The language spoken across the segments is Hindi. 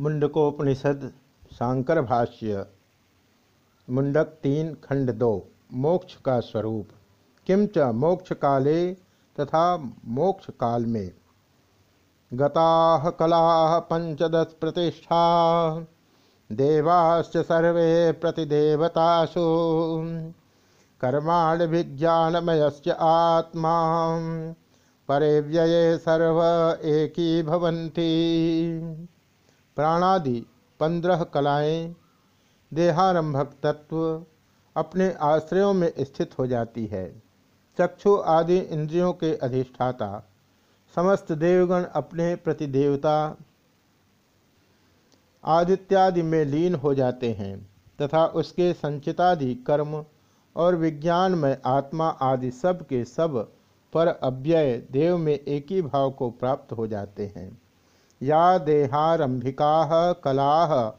मुंडकोपनिषद शांकर भाष्य। मुंडक तीन खंड दो, मोक्ष का स्वरूप। किंच मोक्ष काले तथा मोक्ष काल में? गता कला पंचदश प्रतिष्ठा, देवाश्च सर्वे प्रतिदेवतासु। कर्माण विज्ञानमयस्य आत्मा परे व्यये सर्व एकी भवन्ति। प्राणादि पंद्रह कलाएँ देहारंभक तत्व अपने आश्रयों में स्थित हो जाती है। चक्षु आदि इंद्रियों के अधिष्ठाता, समस्त देवगण अपने प्रतिदेवता आदित्यादि में लीन हो जाते हैं तथा उसके संचितादि कर्म और विज्ञान में आत्मा आदि सब के सब पर अव्यय देव में एक ही भाव को प्राप्त हो जाते हैं। या देहारंभिका कला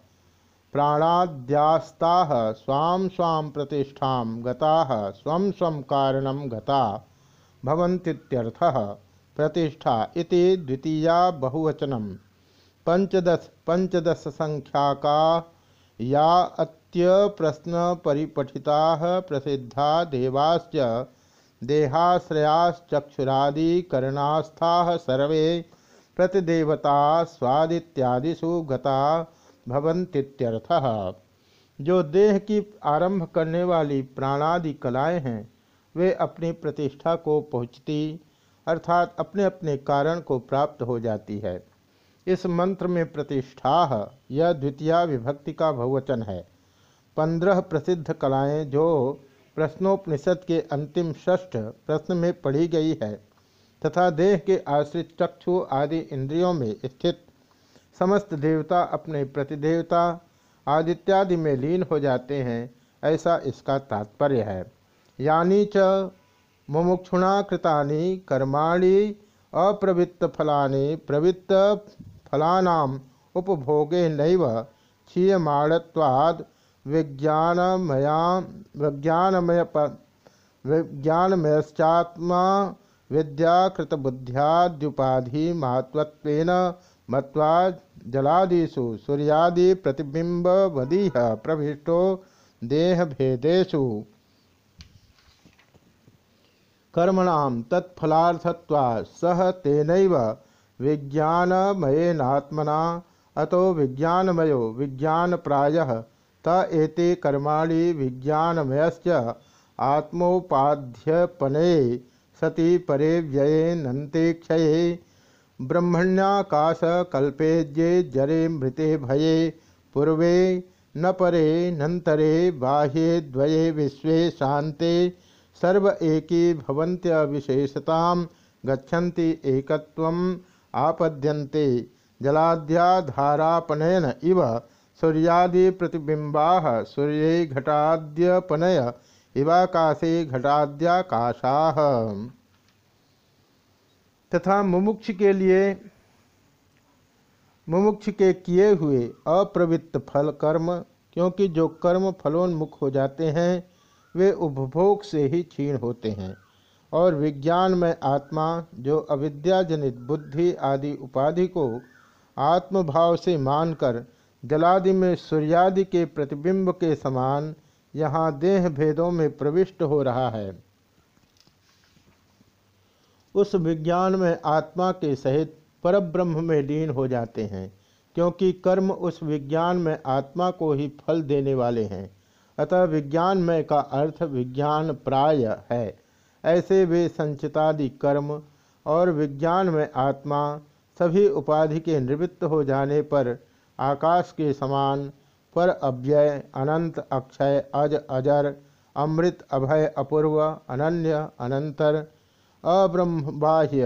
प्राणाद्यास्ता स्वाम स्वाम प्रतिष्ठा गता स्व स्व कारण गता प्रतिष्ठा इति द्वितीया बहुवचनम पंचदश पंचदश संख्याका या अत्य प्रश्न परिपठिता प्रसिद्धा देवाश्च देहाश्रयाश्चक्षुरादिकरणास्था सर्वे प्रतिदेवता स्वादित्यादिषु गता भवंतीत्यर्थः जो देह की आरंभ करने वाली प्राणादि कलाएँ हैं, वे अपनी प्रतिष्ठा को पहुँचती, अर्थात अपने अपने कारण को प्राप्त हो जाती है। इस मंत्र में प्रतिष्ठा यह द्वितीय विभक्ति का बहुवचन है। पंद्रह प्रसिद्ध कलाएँ जो प्रश्नोपनिषद के अंतिम षष्ठ प्रश्न में पढ़ी गई है तथा देह के आश्रित चक्षु आदि इंद्रियों में स्थित समस्त देवता अपने प्रतिदेवता आदित्यादि में लीन हो जाते हैं, ऐसा इसका तात्पर्य है। यानी च मुमुक्षुणा कृतानि कर्माणि अप्रवृत्त फलानि प्रवृत्त फलानाम उपभोगे नैव क्षीयमाणत्वाद विज्ञानमया विज्ञानमय विज्ञानमयश्चात्मा विद्याकृत बुद्ध्याद्युपाधि महत्व मत्वा जलादिषु सूर्यादि प्रतिबिंब वदीह प्रभृष्टो देह भेदेशु कर्मणाम तत्फलार्थत्वा सह तेनैव विज्ञानमयेनात्मना, अतो विज्ञानमयो विज्ञान प्रायः त एते कर्माणि विज्ञानमयश्च आत्मोपाध्यपने सति परे व्यये नंते क्षये। ब्रह्मण्याकाश कल्पेज्ये जरे मृते भये। पूर्वे न परे नंतरे बाह्ये द्वये विश्वे शांते सर्व एकी भवन्त्य विशेषतां गच्छन्ति एकत्वम् आपद्यन्ते। जलाद्याधारापनयन इव सूर्यादि प्रतिबिंबा सूर्य घटाद्यपनय। इवाकाशे घटाद्याकाशा। तथा मुमुक्ष के लिए, मुमुक्ष के किए हुए अप्रवृत्त फल कर्म, क्योंकि जो कर्म फलोन्मुख हो जाते हैं, वे उपभोग से ही क्षीण होते हैं। और विज्ञान में आत्मा, जो अविद्याजनित बुद्धि आदि उपाधि को आत्मभाव से मानकर जलादि में सूर्यादि के प्रतिबिंब के समान यहाँ देह भेदों में प्रविष्ट हो रहा है। उस विज्ञान में आत्मा के सहित परब्रह्म में लीन हो जाते हैं, क्योंकि कर्म उस विज्ञान में आत्मा को ही फल देने वाले हैं। अतः विज्ञानमय का अर्थ विज्ञान प्राय है। ऐसे वे संचितादि कर्म और विज्ञान में आत्मा सभी उपाधि के निवृत्त हो जाने पर आकाश के समान पर अव्यय अनंत अक्षय, अज अजर, अमृत अभय, अपूर्व, अनन्य, अनंतर अब्रह्म बाह्य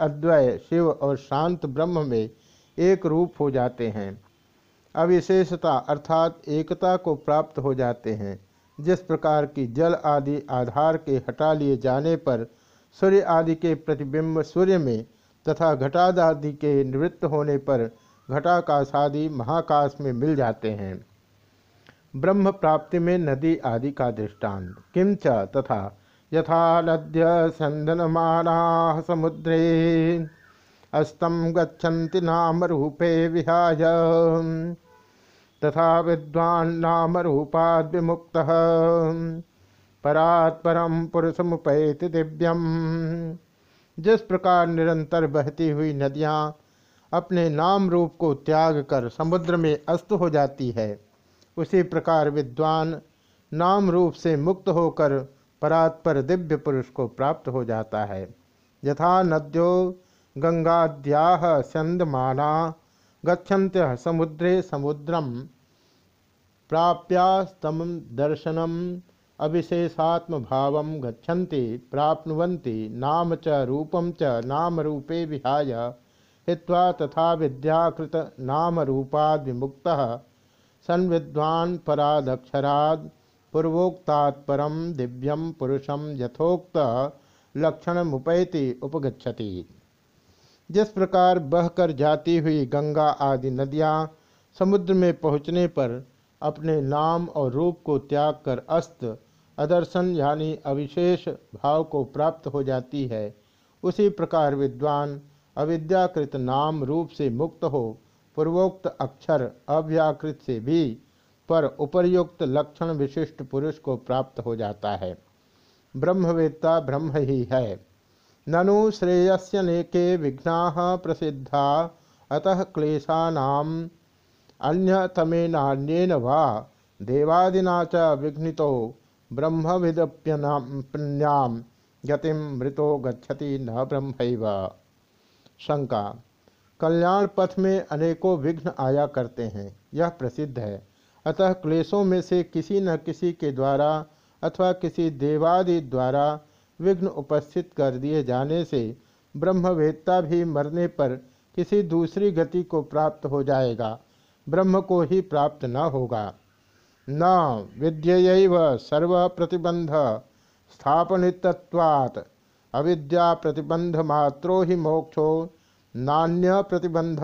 अद्वय, शिव और शांत ब्रह्म में एक रूप हो जाते हैं। अविशेषता अर्थात एकता को प्राप्त हो जाते हैं। जिस प्रकार की जल आदि आधार के हटा लिए जाने पर सूर्य आदि के प्रतिबिंब सूर्य में तथा घटाद आदि के निवृत्त होने पर घटाकाश आदि महाकाश में मिल जाते हैं। ब्रह्म प्राप्ति में नदी आदि का दृष्टांत। किंच तथा यथा नद्य संदनमाना समुद्रे। अस्तम गच्छन्ति नाम रूपे विहाय। तथा विद्वान नाम रूपाद विमुक्त परात परम पुरुष मुपैति दिव्यम। जिस प्रकार निरंतर बहती हुई नदियाँ अपने नाम रूप को त्याग कर समुद्र में अस्त हो जाती है। उसी प्रकार विद्वान नाम रूप से मुक्त होकर परात्पर दिव्य पुरुष को प्राप्त हो जाता है। यथा नद्यो गंगाद्या स्यंदमाना गच्छन्त्य समुद्रे समुद्रम प्राप्यास्तम दर्शनम अविशेषात्म भाव गच्छन्ति प्राप्नुवन्ति नाम च रूपम च नाम रूपे विहाय हित्वा तथा विद्याकृत नाम रूपाद विमुक्त, सन्विद्वान् परादक्षराद पूर्वोक्तात्परम दिव्यम पुरुषम यथोक्त लक्षण मुपैति उपगछति जिस प्रकार बहकर जाती हुई गंगा आदि नदियाँ समुद्र में पहुँचने पर अपने नाम और रूप को त्याग कर अस्त, अदर्शन यानी अविशेष भाव को प्राप्त हो जाती है, उसी प्रकार विद्वान अविद्याकृत नाम रूप से मुक्त हो, पूर्वोक्त अक्षर अव्याकृत से भी, पर उपर्युक्त लक्षण विशिष्ट पुरुष को प्राप्त हो जाता है। ब्रह्मवेत्ता ब्रह्म ही है। ननु श्रेयस्य नेके विघ्ना प्रसिद्धा, अतः क्लेशानाम अन्यतमेनान्येन वा देवादिना च विघ्नितो ब्रह्मविदप्यनाम गतिम मृतो गच्छति न ब्रह्म शंका। कल्याण पथ में अनेकों विघ्न आया करते हैं। यह प्रसिद्ध है। अतः क्लेशों में से किसी न किसी के द्वारा अथवा किसी देवादि द्वारा विघ्न उपस्थित कर दिए जाने से ब्रह्मवेत्ता भी मरने पर किसी दूसरी गति को प्राप्त हो जाएगा। ब्रह्म को ही प्राप्त न होगा। न विद्यैव सर्व प्रतिबंध स्थापनित्वात् अविद्या प्रतिबंध मात्रो ही मोक्षो नान्य प्रतिबंध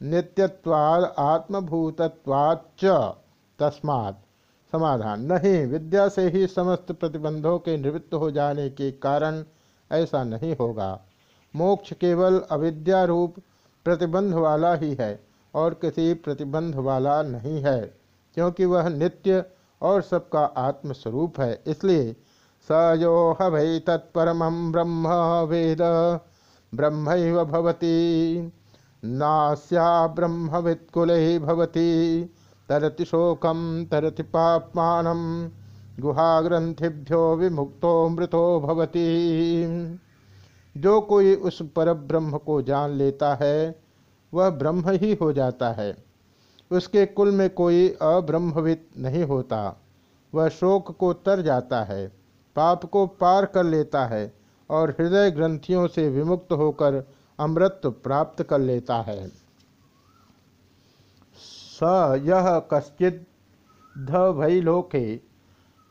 नित्यत्वाद आत्मभूतत्वाच्च। तस्मात् समाधान। नहीं, विद्या से ही समस्त प्रतिबंधों के निवृत्त हो जाने के कारण ऐसा नहीं होगा। मोक्ष केवल अविद्या रूप प्रतिबंध वाला ही है और किसी प्रतिबंध वाला नहीं है, क्योंकि वह नित्य और सबका आत्मस्वरूप है। इसलिए स यो हई तत्परम ब्रह्म वेद। ब्रह्म भवती। नास्या ब्रह्मवित्कुल भवती। तरति शोकम तरति पापमान। गुहाग्रंथिभ्यो विमुक्तो मृतो भवती। जो कोई उस पर ब्रह्म को जान लेता है, वह ब्रह्म ही हो जाता है। उसके कुल में कोई अब्रह्मविद नहीं होता। वह शोक को तर जाता है। पाप को पार कर लेता है और हृदय ग्रंथियों से विमुक्त होकर अमृत प्राप्त कर लेता है। स यह कश्चिद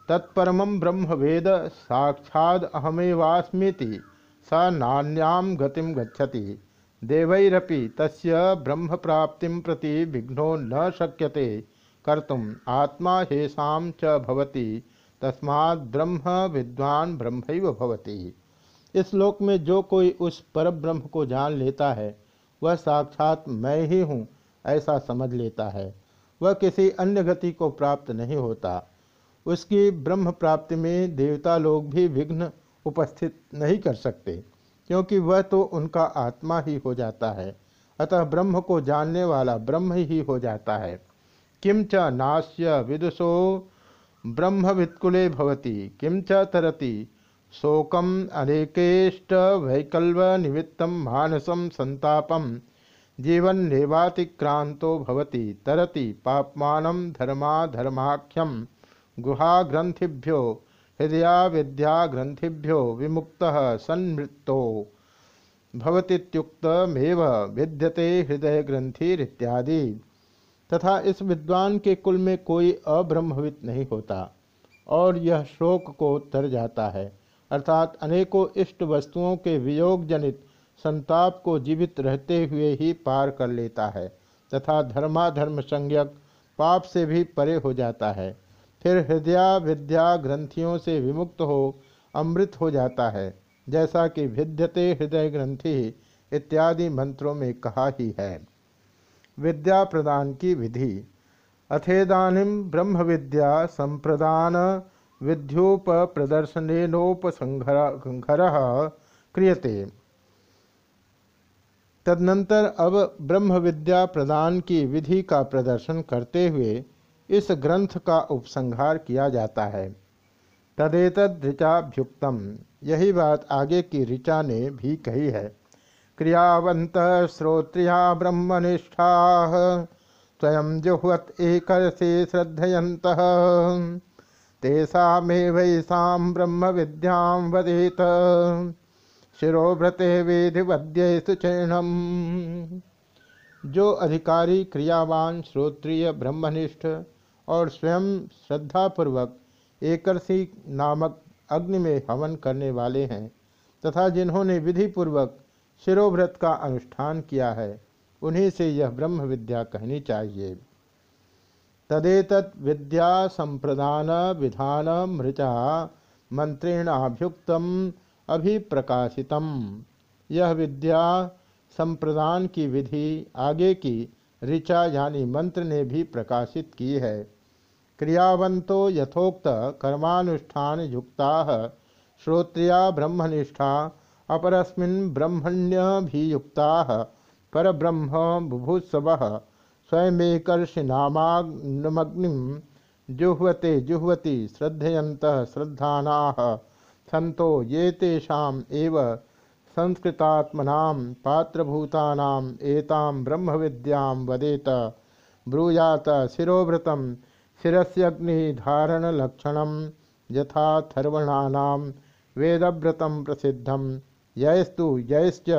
तत्परम ब्रह्म वेद साक्षाद अहमेवास्मीति स नान्याम गतिम गच्छति। देवैरपि तस्य ब्रह्म प्राप्ति प्रति विघ्नो न शक्यते, कर्तुम आत्मा हेसाम च भवति। तस्मात् ब्रह्म विद्वान ब्रह्म भवति। इस लोक में जो कोई उस पर ब्रह्म को जान लेता है, वह साक्षात मैं ही हूँ, ऐसा समझ लेता है। वह किसी अन्य गति को प्राप्त नहीं होता। उसकी ब्रह्म प्राप्ति में देवता लोग भी विघ्न उपस्थित नहीं कर सकते, क्योंकि वह तो उनका आत्मा ही हो जाता है। अतः ब्रह्म को जानने वाला ब्रह्म ही हो जाता है। किम च नाश्य विदुषो ब्रह्मवित्कुले भवती। किम च तरति? शोकम अनेकेष्ट वैकल्व निमित्त मानसम संतापम जीवन नेवातिक्रांतो भवति। तरति पापमान धर्माधर्माख्यम गुहाग्रंथिभ्यो हृदया विद्या ग्रंथिभ्यो विमुक्त सन्मृतो भवतीत्युक्तमेव विद्यते हृदय ग्रंथिरित्यादि तथा इस विद्वान के कुल में कोई अब्रह्मवित नहीं होता, और यह शोक को तर जाता है। अर्थात अनेकों इष्ट वस्तुओं के वियोग जनित संताप को जीवित रहते हुए ही पार कर लेता है, तथा धर्माधर्म संज्ञक पाप से भी परे हो जाता है। फिर हृदय विद्या ग्रंथियों से विमुक्त हो, अमृत हो जाता है, जैसा कि भिद्यते हृदय ग्रंथि इत्यादि मंत्रों में कहा ही है। विद्या प्रदान की विधि। अथेदानीम ब्रह्म विद्या संप्रदान विद्योप प्रदर्शनोपसंघर क्रियते। तदनंतर अब ब्रह्म विद्या प्रदान की विधि का प्रदर्शन करते हुए इस ग्रंथ का उपसंहार किया जाता है। तदेतद ऋचाभ्युक्तम। यही बात आगे की ऋचा ने भी कही है। क्रियावंत श्रोत्रिया ब्रह्मनिष्ठा। स्वयं जुहवत एक श्रद्धयंत तेषा मे वैसा ब्रह्म विद्या वदेत। शिरोभ्रते विधिवद्य सुचैणम। जो अधिकारी, क्रियावान, श्रोत्रिय, ब्रह्मनिष्ठ और स्वयं श्रद्धापूर्वक एकरसी नामक अग्नि में हवन करने वाले हैं तथा जिन्होंने विधिपूर्वक शिरोभ्रत का अनुष्ठान किया है। उन्हीं से यह ब्रह्म विद्या कहनी चाहिए। तदेत विद्या संप्रदान विधान मृचा मंत्रेणाभ्युक्तम अभिप्रकाशितम। यह विद्या संप्रदान की विधि आगे की ऋचा यानी मंत्र ने भी प्रकाशित की है। क्रियावंतो यथोक्त कर्मानुष्ठान युक्ता श्रोत्रिया ब्रह्मनिष्ठा अपरस्मिन् ब्रह्मण्यभियुक्ता परब्रह्म बुभुत्सव स्वयमेकर्षिनामाग्निम जुह्वते जुह्वती श्रद्धयंत श्रद्धा सन्तो ये तेषाम एतां ब्रह्म विद्यां वदेत। ब्रूयात शिरोभृतं शिरस्यग्निधारणलक्षणं यथा थर्वणानां वेदव्रतं प्रसिद्धं यस्तु यश्च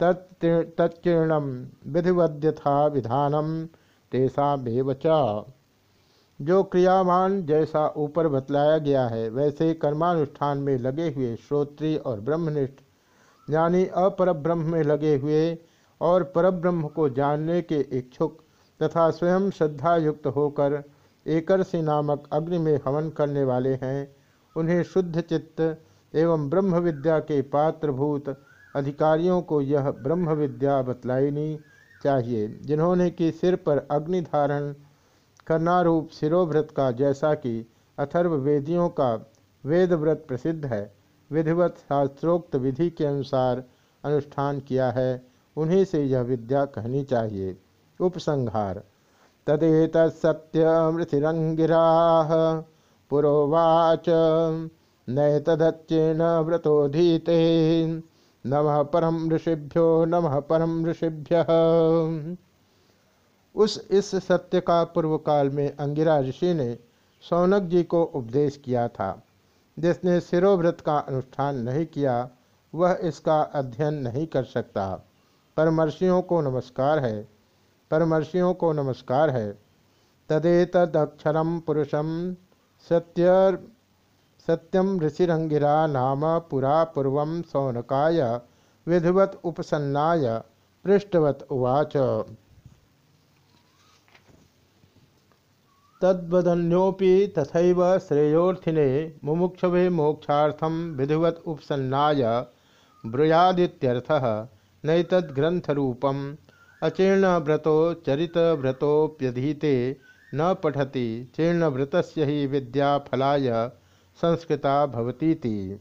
तच्चीर्णं विधिवद्यथा विधानं तेषामेव च। जो क्रियावान जैसा ऊपर बतलाया गया है, वैसे कर्मानुष्ठान में लगे हुए श्रोत्री और ब्रह्मनिष्ठ, यानी अपरब्रह्म में लगे हुए और परब्रह्म को जानने के इच्छुक तथा स्वयं श्रद्धा युक्त होकर एकरसी नामक अग्नि में हवन करने वाले हैं, उन्हें शुद्ध चित्त एवं ब्रह्म विद्या के पात्रभूत अधिकारियों को यह ब्रह्म विद्या बतलाइनी चाहिए, जिन्होंने कि सिर पर अग्नि धारण कर्णारूप शिरोव्रत का, जैसा कि अथर्व वेदियों का वेद व्रत प्रसिद्ध है, विधिवत शास्त्रोक्त विधि के अनुसार अनुष्ठान किया है, उन्हीं से यह विद्या कहनी चाहिए। उपसंहार तदेत सत्यमृतिरंगिरा पुरोवाच। नैतदच्चेन व्रतोधीते। नमः परम ऋषिभ्यो, नमः परम ऋषिभ्य। उस इस सत्य का पूर्व काल में अंगिरा ऋषि ने सौनक जी को उपदेश किया था। जिसने सिरोव्रत का अनुष्ठान नहीं किया, वह इसका अध्ययन नहीं कर सकता। परमर्षियों को नमस्कार है। परमर्षियों को नमस्कार है। तदेतदक्षरम पुरुषम सत्य सत्यम ऋषिरंगिरा नाम पुरा पूर्व सौनकाय, विधिवत उपसन्नाय, पृष्ठवत उवाच। तद्वदन्योपि तथैव श्रेयोर्थिने मुमुक्षवे मोक्षार्थम विधिवत उपसन्नाय, ब्रूयादित्यर्थः नैतद्ग्रन्थरूपम् अचीर्णव्रतो चरितव्रतोप्यधीते न पठति, चीर्णव्रतस्य ही विद्या फलाय संस्कृता भवतीति।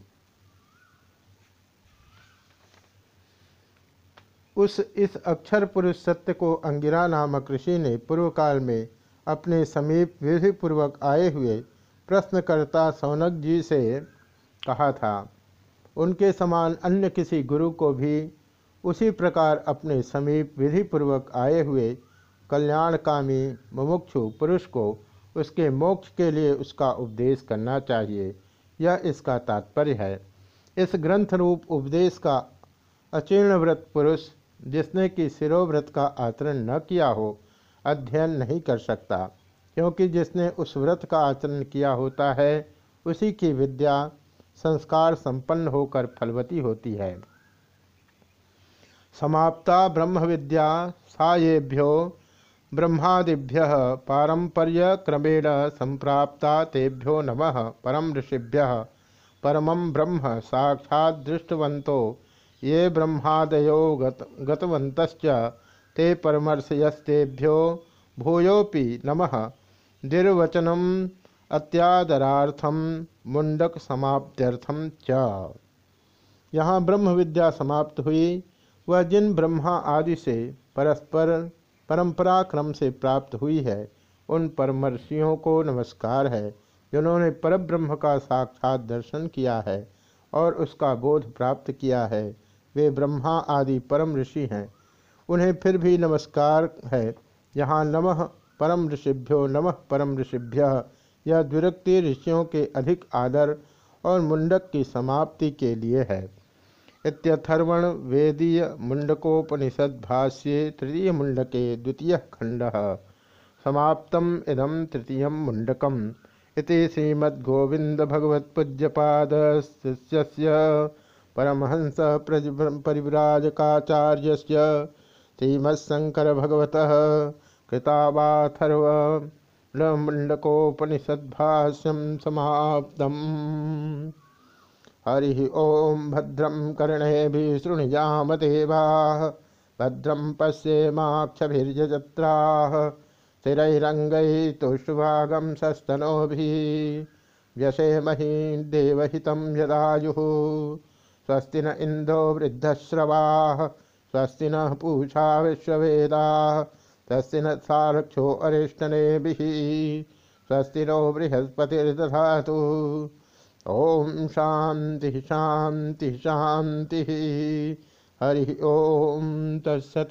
उस इस अक्षर पुरुष सत्य को अंगिरा नामक ऋषि ने पूर्व काल में अपने समीप विधिपूर्वक आए हुए प्रश्नकर्ता सौनक जी से कहा था, उनके समान अन्य किसी गुरु को भी उसी प्रकार अपने समीप विधिपूर्वक आए हुए कल्याणकामी मुमुक्षु पुरुष को उसके मोक्ष के लिए उसका उपदेश करना चाहिए। यह इसका तात्पर्य है। इस ग्रंथ रूप उपदेश का अचीर्ण व्रत पुरुष, जिसने कि शिरोव्रत का आचरण न किया हो, अध्ययन नहीं कर सकता, क्योंकि जिसने उस व्रत का आचरण किया होता है, उसी की विद्या संस्कार संपन्न होकर फलवती होती है। समाप्ता ब्रह्म विद्या साएभ्यो ब्रह्मादिभ्य पारंपर्य क्रमेण संप्राप्ता तेभ्यो नम परम ऋषिभ्य। परम ब्रह्म साक्षात् दृष्टवंतो ये ब्रह्मादयो गत गतवन्तश्च, ते परमर्शयस्तेभ्यो भूयोपि नमः। निर्वचनम अत्यादरार्थम मुंडक समाप्त्यर्थम च। यहाँ ब्रह्म विद्या समाप्त हुई। वह जिन ब्रह्मा आदि से परस्पर परंपरा क्रम से प्राप्त हुई है। उन परमर्षियों को नमस्कार है, जिन्होंने परब्रह्म का साक्षात दर्शन किया है और उसका बोध प्राप्त किया है। वे ब्रह्मा आदि परम ऋषि हैं। उन्हें फिर भी नमस्कार है। यहाँ नमः परम ऋषिभ्यो नमः परम ऋषिभ्य। यह द्विरक्ति ऋषियों के अधिक आदर और मुंडक की समाप्ति के लिए है। इत्यथर्वण वेदीय मुंडकोपनिषद भाष्ये तृतीय मुंडके द्वितीय खंड समाप्तम इदम तृतीय मुंडकम। इति श्रीमद्गोविंद भगवत्पूज्यपाद शिष्य परमहंस परिव्राजकाचार्य श्रीमत्शंकर भगवत कृतावाथर्व मुंडकोपनिषद्भाष्यम समाप्त हरि ओम भद्रम कर्णे भी। शृणुयाम देवा भद्रम पश्येमाक्षजत्रा स्थिरंगै तुष्भागम सस्तनो व्यसेमहि देवहित यदायु। स्वस्ति न इंदो वृद्धश्रवा। स्वस्ति न पूषा विश्ववेदा। स्वस्ति न सारक्षो अरिष्टने स्वस्ति नो बृहस्पतिर्दधा ओम शांति शांति शांति। हरि ओम तत्सत।